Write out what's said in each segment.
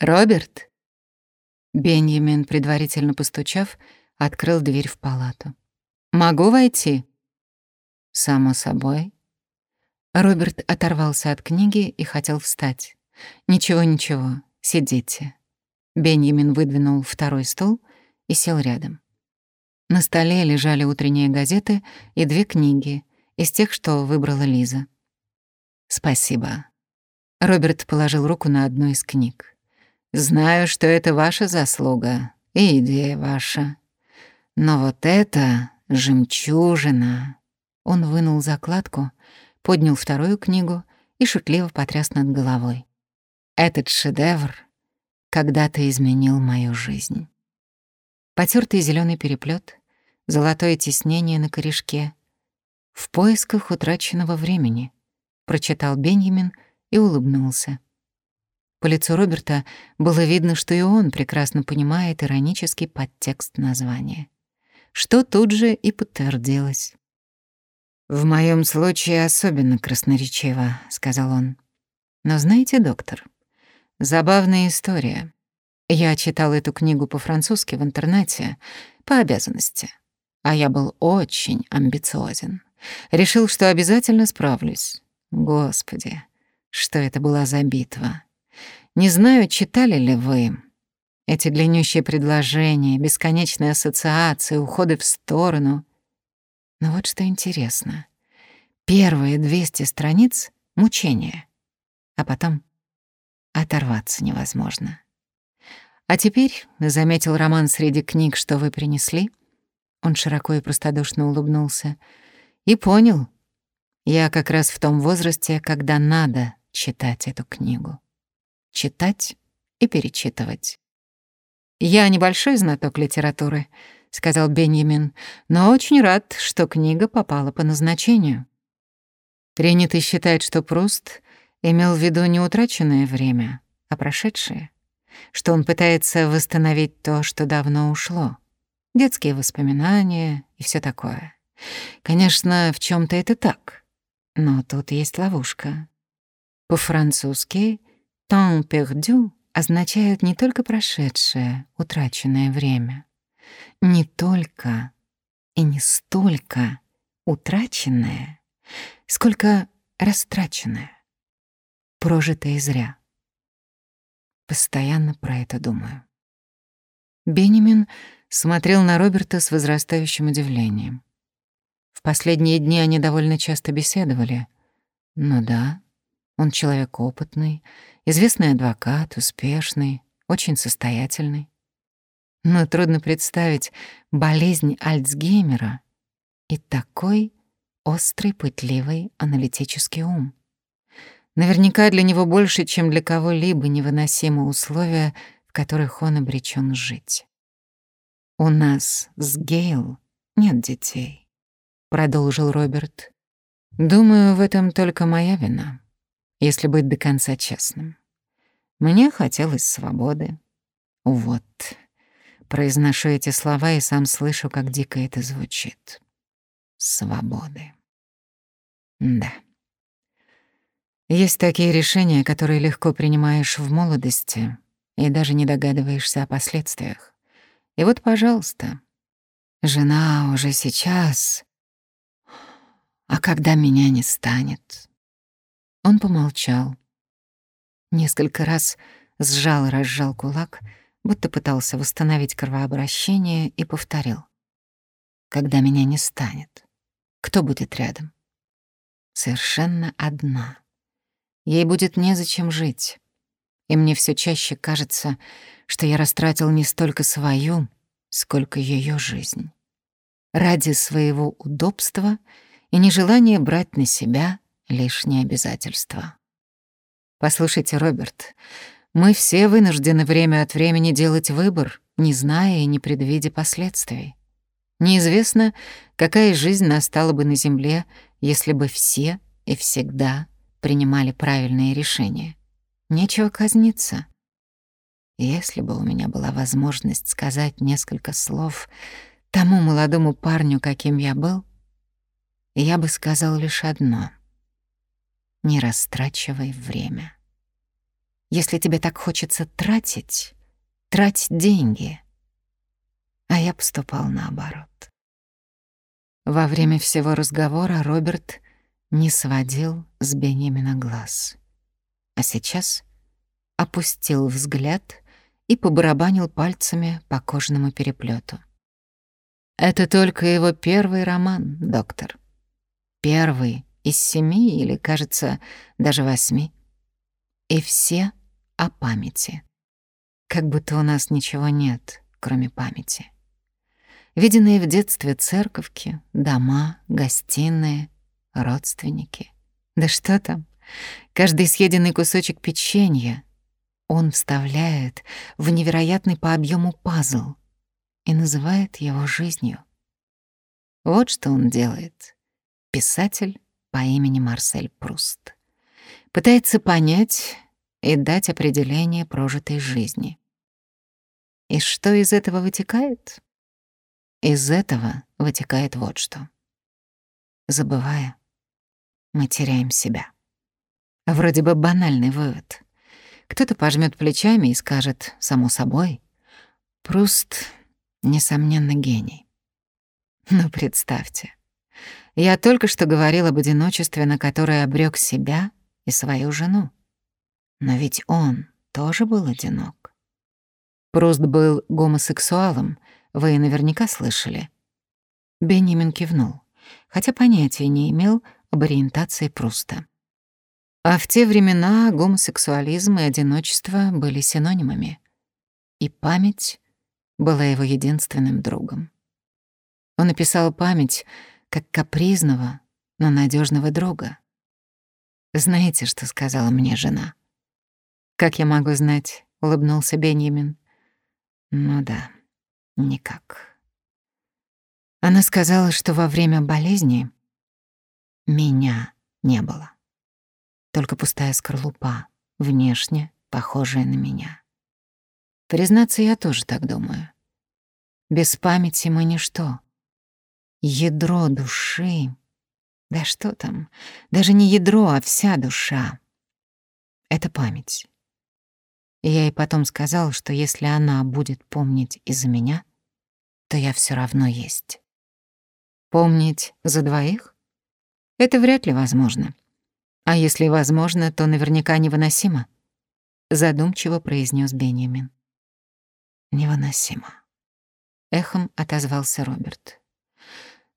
«Роберт?» Бенjamin, предварительно постучав, открыл дверь в палату. «Могу войти?» «Само собой». Роберт оторвался от книги и хотел встать. «Ничего, ничего, сидите». Бенjamin выдвинул второй стул и сел рядом. На столе лежали утренние газеты и две книги из тех, что выбрала Лиза. «Спасибо». Роберт положил руку на одну из книг. «Знаю, что это ваша заслуга и идея ваша. Но вот это жемчужина». Он вынул закладку, поднял вторую книгу и шутливо потряс над головой. «Этот шедевр когда-то изменил мою жизнь». Потертый зеленый переплет, золотое тиснение на корешке. «В поисках утраченного времени», — прочитал Бенjamin и улыбнулся. По лицу Роберта было видно, что и он прекрасно понимает иронический подтекст названия. Что тут же и подтвердилось. «В моем случае особенно красноречиво», — сказал он. «Но знаете, доктор, забавная история. Я читал эту книгу по-французски в интернете по обязанности. А я был очень амбициозен. Решил, что обязательно справлюсь. Господи, что это была за битва. Не знаю, читали ли вы эти длиннющие предложения, бесконечные ассоциации, уходы в сторону. Но вот что интересно. Первые 200 страниц — мучение, а потом оторваться невозможно. А теперь, — заметил Роман среди книг, что вы принесли, он широко и простодушно улыбнулся, и понял, я как раз в том возрасте, когда надо читать эту книгу. Читать и перечитывать. «Я небольшой знаток литературы», — сказал Бенjamin, «но очень рад, что книга попала по назначению». Принято считать, что Пруст имел в виду не утраченное время, а прошедшее что он пытается восстановить то, что давно ушло. Детские воспоминания и все такое. Конечно, в чем то это так, но тут есть ловушка. По-французски «temps perdu» означает не только прошедшее, утраченное время. Не только и не столько утраченное, сколько растраченное, прожитое зря. Постоянно про это думаю. Бенемин смотрел на Роберта с возрастающим удивлением. В последние дни они довольно часто беседовали. Ну да, он человек опытный, известный адвокат, успешный, очень состоятельный. Но трудно представить болезнь Альцгеймера и такой острый, пытливый аналитический ум. Наверняка для него больше, чем для кого-либо невыносимы условия, в которых он обречен жить. «У нас с Гейл нет детей», — продолжил Роберт. «Думаю, в этом только моя вина, если быть до конца честным. Мне хотелось свободы. Вот». Произношу эти слова и сам слышу, как дико это звучит. Свободы. Да. Есть такие решения, которые легко принимаешь в молодости и даже не догадываешься о последствиях. И вот, пожалуйста, жена уже сейчас, а когда меня не станет? Он помолчал. Несколько раз сжал и разжал кулак, будто пытался восстановить кровообращение и повторил. Когда меня не станет, кто будет рядом? Совершенно одна. Ей будет незачем жить. И мне все чаще кажется, что я растратил не столько свою, сколько ее жизнь. Ради своего удобства и нежелания брать на себя лишние обязательства. Послушайте, Роберт, мы все вынуждены время от времени делать выбор, не зная и не предвидя последствий. Неизвестно, какая жизнь настала бы на Земле, если бы все и всегда принимали правильные решения. Нечего казниться. Если бы у меня была возможность сказать несколько слов тому молодому парню, каким я был, я бы сказал лишь одно — не растрачивай время. Если тебе так хочется тратить, трать деньги. А я поступал наоборот. Во время всего разговора Роберт не сводил с Бенемина глаз. А сейчас опустил взгляд и побарабанил пальцами по кожаному переплету. Это только его первый роман, доктор. Первый из семи или, кажется, даже восьми. И все о памяти. Как будто у нас ничего нет, кроме памяти. Виденные в детстве церковки, дома, гостиные, родственники. Да что там? Каждый съеденный кусочек печенья он вставляет в невероятный по объему пазл и называет его жизнью. Вот что он делает. Писатель по имени Марсель Пруст. Пытается понять и дать определение прожитой жизни. И что из этого вытекает? Из этого вытекает вот что. Забывая, мы теряем себя. Вроде бы банальный вывод. Кто-то пожмет плечами и скажет, само собой, Пруст, несомненно, гений. Но представьте, я только что говорил об одиночестве, на которое обрек себя и свою жену. Но ведь он тоже был одинок. Пруст был гомосексуалом, вы наверняка слышали. Бенjamin кивнул, хотя понятия не имел об ориентации Пруста. А в те времена гомосексуализм и одиночество были синонимами. И память была его единственным другом. Он написал память как капризного, но надежного друга. Знаете, что сказала мне жена? Как я могу знать? улыбнулся Бенjamin. Ну да, никак. Она сказала, что во время болезни меня не было. Только пустая скорлупа, внешне похожая на меня. Признаться, я тоже так думаю. Без памяти мы ничто. Ядро души. Да что там? Даже не ядро, а вся душа. Это память. Я ей потом сказал, что если она будет помнить из-за меня, то я все равно есть. Помнить за двоих? Это вряд ли возможно. А если возможно, то наверняка невыносимо, задумчиво произнес Бенjamin. Невыносимо. Эхом отозвался Роберт.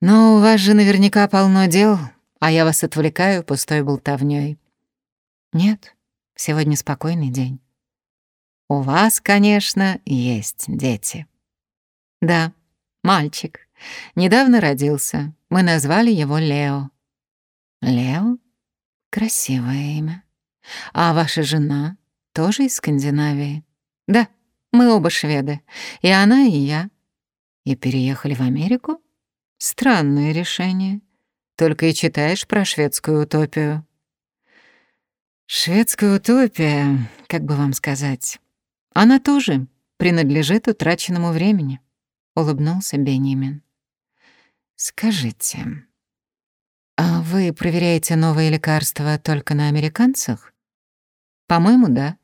Но у вас же наверняка полно дел, а я вас отвлекаю пустой болтовнёй. Нет, сегодня спокойный день. У вас, конечно, есть дети. Да, мальчик. Недавно родился. Мы назвали его Лео. Лео? Красивое имя. А ваша жена тоже из Скандинавии? Да, мы оба шведы. И она, и я. И переехали в Америку? Странное решение. Только и читаешь про шведскую утопию. Шведская утопия, как бы вам сказать, она тоже принадлежит утраченному времени, улыбнулся Бенjamin. Скажите, а вы проверяете новые лекарства только на американцах? По-моему, да.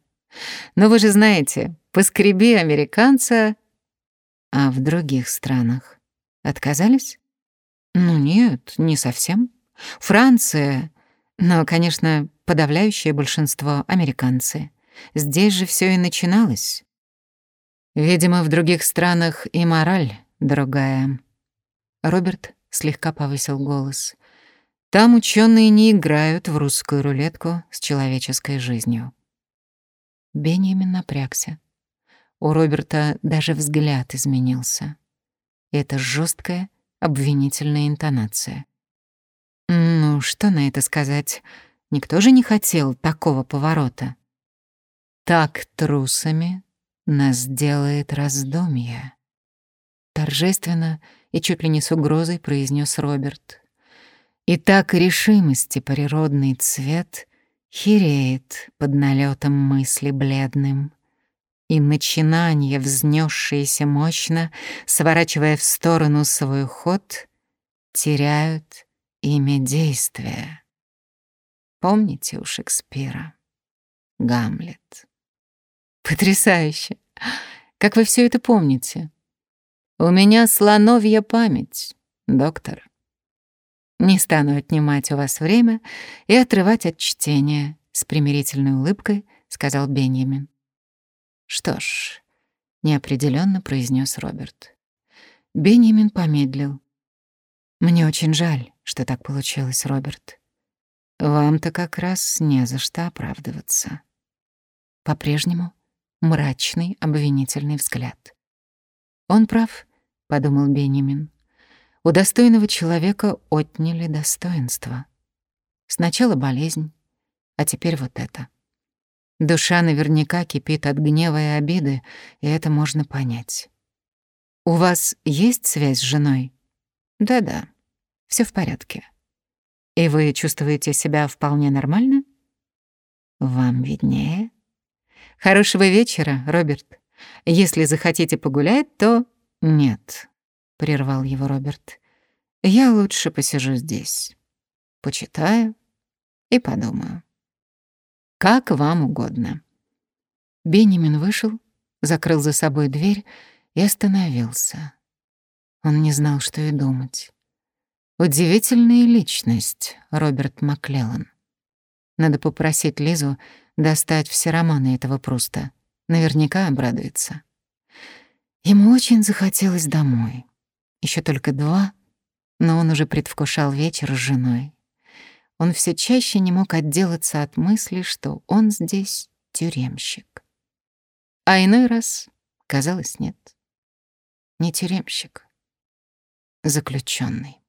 Но вы же знаете, поскреби американца, а в других странах отказались? Ну нет, не совсем. Франция, но, конечно, подавляющее большинство американцы. Здесь же все и начиналось. Видимо, в других странах и мораль другая. Роберт слегка повысил голос. Там ученые не играют в русскую рулетку с человеческой жизнью. Бенjamin напрягся. У Роберта даже взгляд изменился. Это жесткая, обвинительная интонация. Ну, что на это сказать? Никто же не хотел такого поворота. Так трусами нас делает раздумье. Торжественно и чуть ли не с угрозой произнес Роберт. И так решимости природный цвет хереет под налетом мысли бледным. И начинание, взнесшиеся мощно, сворачивая в сторону свой ход, теряют имя действия. Помните у Шекспира? Гамлет. Потрясающе. Как вы все это помните? У меня слоновья память, доктор. Не стану отнимать у вас время и отрывать от чтения, с примирительной улыбкой сказал Бенjamin. Что ж, неопределенно произнес Роберт. Бенjamin помедлил. Мне очень жаль, что так получилось, Роберт. Вам-то как раз не за что оправдываться. По-прежнему мрачный обвинительный взгляд. Он прав, подумал Бенjamin. У достойного человека отняли достоинство. Сначала болезнь, а теперь вот это. Душа наверняка кипит от гнева и обиды, и это можно понять. «У вас есть связь с женой?» «Да-да, все в порядке». «И вы чувствуете себя вполне нормально?» «Вам виднее». «Хорошего вечера, Роберт. Если захотите погулять, то...» «Нет», — прервал его Роберт. «Я лучше посижу здесь, почитаю и подумаю. Как вам угодно». Бенjamin вышел, закрыл за собой дверь и остановился. Он не знал, что и думать. Удивительная личность, Роберт Маклеллан. Надо попросить Лизу достать все романы этого Пруста. Наверняка обрадуется. Ему очень захотелось домой. Еще только два, но он уже предвкушал вечер с женой. Он все чаще не мог отделаться от мысли, что он здесь тюремщик. А иной раз, казалось, нет. Не тюремщик, заключенный.